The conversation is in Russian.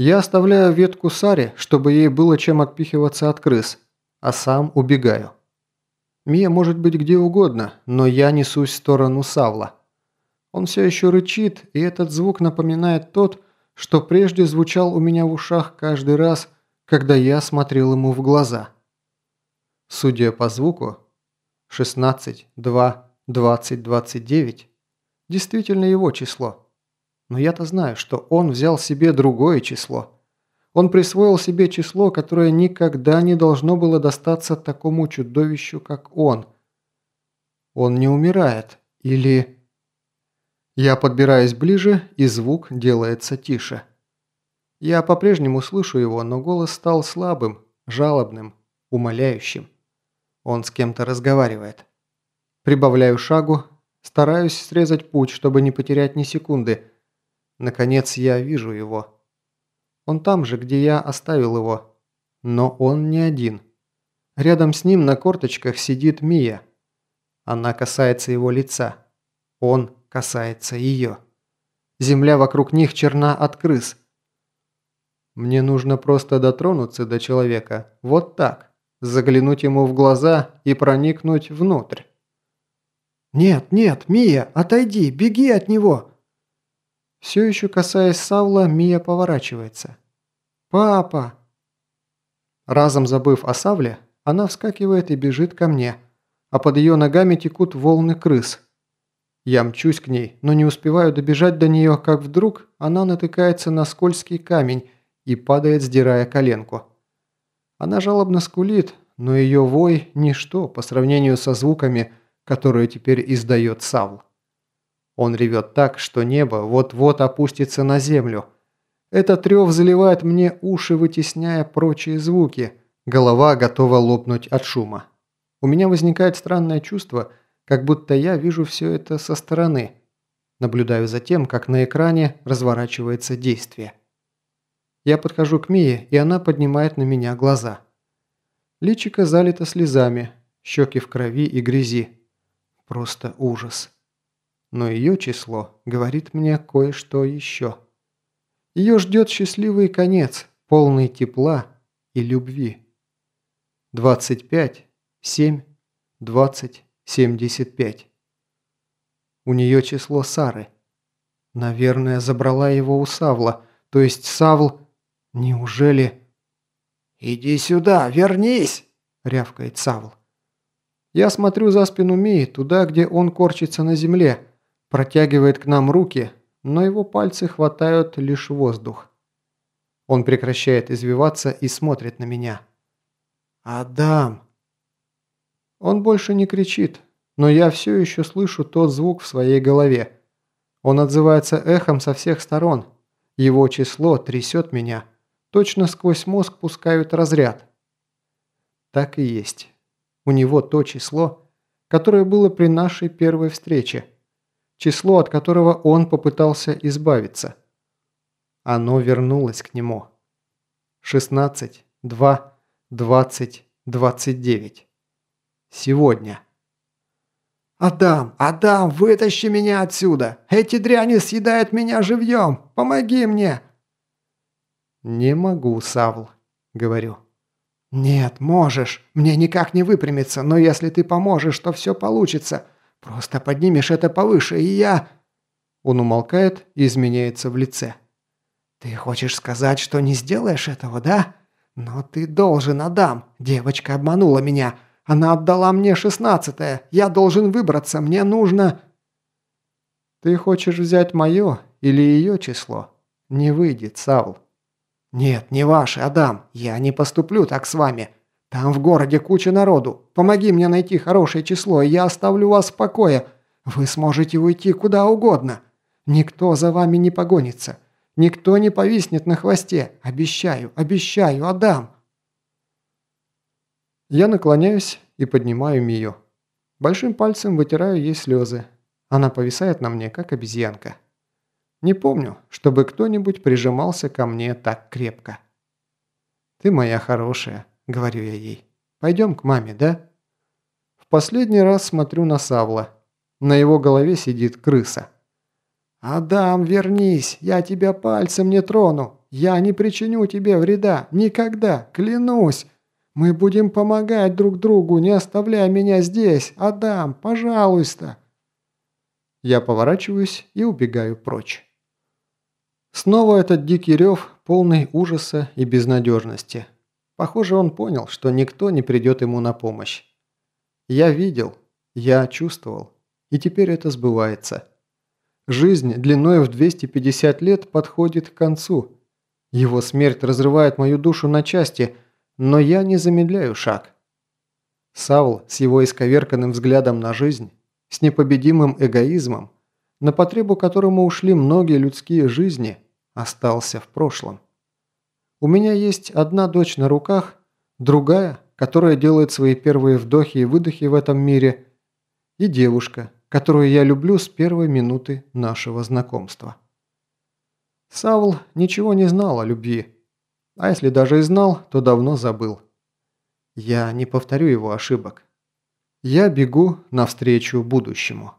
Я оставляю ветку Саре, чтобы ей было чем отпихиваться от крыс, а сам убегаю. Мия может быть где угодно, но я несусь в сторону Савла. Он все еще рычит, и этот звук напоминает тот, что прежде звучал у меня в ушах каждый раз, когда я смотрел ему в глаза. Судя по звуку, 16, 2, 20, 29 действительно его число. Но я-то знаю, что он взял себе другое число. Он присвоил себе число, которое никогда не должно было достаться такому чудовищу, как он. Он не умирает. Или... Я подбираюсь ближе, и звук делается тише. Я по-прежнему слышу его, но голос стал слабым, жалобным, умоляющим. Он с кем-то разговаривает. Прибавляю шагу, стараюсь срезать путь, чтобы не потерять ни секунды. Наконец я вижу его. Он там же, где я оставил его. Но он не один. Рядом с ним на корточках сидит Мия. Она касается его лица. Он касается ее. Земля вокруг них черна от крыс. Мне нужно просто дотронуться до человека. Вот так. Заглянуть ему в глаза и проникнуть внутрь. «Нет, нет, Мия, отойди, беги от него!» Все еще касаясь Савла, Мия поворачивается. «Папа!» Разом забыв о Савле, она вскакивает и бежит ко мне, а под ее ногами текут волны крыс. Я мчусь к ней, но не успеваю добежать до нее, как вдруг она натыкается на скользкий камень и падает, сдирая коленку. Она жалобно скулит, но ее вой – ничто по сравнению со звуками, которые теперь издает Савл. Он ревет так, что небо вот-вот опустится на землю. Этот рев заливает мне уши, вытесняя прочие звуки. Голова готова лопнуть от шума. У меня возникает странное чувство, как будто я вижу все это со стороны. Наблюдаю за тем, как на экране разворачивается действие. Я подхожу к Мие, и она поднимает на меня глаза. Личико залито слезами, щеки в крови и грязи. Просто ужас. Но ее число говорит мне кое-что еще. Ее ждет счастливый конец, полный тепла и любви. 25, 7, 20, 75. У нее число Сары. Наверное, забрала его у Савла, то есть Савл Неужели... «Иди сюда, вернись!» – рявкает Савл. Я смотрю за спину Мии, туда, где он корчится на земле, протягивает к нам руки, но его пальцы хватают лишь воздух. Он прекращает извиваться и смотрит на меня. «Адам!» Он больше не кричит, но я все еще слышу тот звук в своей голове. Он отзывается эхом со всех сторон. Его число трясет меня. Точно сквозь мозг пускают разряд. Так и есть. У него то число, которое было при нашей первой встрече. Число, от которого он попытался избавиться. Оно вернулось к нему. 16, 2, 20, 29. Сегодня. «Адам! Адам! Вытащи меня отсюда! Эти дряни съедают меня живьем! Помоги мне!» «Не могу, Савл», — говорю. «Нет, можешь. Мне никак не выпрямиться, но если ты поможешь, то все получится. Просто поднимешь это повыше, и я...» Он умолкает и изменяется в лице. «Ты хочешь сказать, что не сделаешь этого, да? Но ты должен, Адам. Девочка обманула меня. Она отдала мне шестнадцатое. Я должен выбраться. Мне нужно...» «Ты хочешь взять мое или ее число? Не выйдет, Савл». «Нет, не ваши, Адам. Я не поступлю так с вами. Там в городе куча народу. Помоги мне найти хорошее число, и я оставлю вас в покое. Вы сможете уйти куда угодно. Никто за вами не погонится. Никто не повиснет на хвосте. Обещаю, обещаю, Адам!» Я наклоняюсь и поднимаю Мию. Большим пальцем вытираю ей слезы. Она повисает на мне, как обезьянка. Не помню, чтобы кто-нибудь прижимался ко мне так крепко. «Ты моя хорошая», — говорю я ей. «Пойдем к маме, да?» В последний раз смотрю на Савла. На его голове сидит крыса. «Адам, вернись! Я тебя пальцем не трону! Я не причиню тебе вреда! Никогда! Клянусь! Мы будем помогать друг другу! Не оставляй меня здесь! Адам, пожалуйста!» Я поворачиваюсь и убегаю прочь. Снова этот дикий рев, полный ужаса и безнадежности. Похоже, он понял, что никто не придет ему на помощь. Я видел, я чувствовал, и теперь это сбывается. Жизнь длиной в 250 лет подходит к концу. Его смерть разрывает мою душу на части, но я не замедляю шаг. Саул с его исковерканным взглядом на жизнь, с непобедимым эгоизмом, на потребу которому ушли многие людские жизни, остался в прошлом. У меня есть одна дочь на руках, другая, которая делает свои первые вдохи и выдохи в этом мире, и девушка, которую я люблю с первой минуты нашего знакомства. Саул ничего не знал о любви, а если даже и знал, то давно забыл. Я не повторю его ошибок. Я бегу навстречу будущему.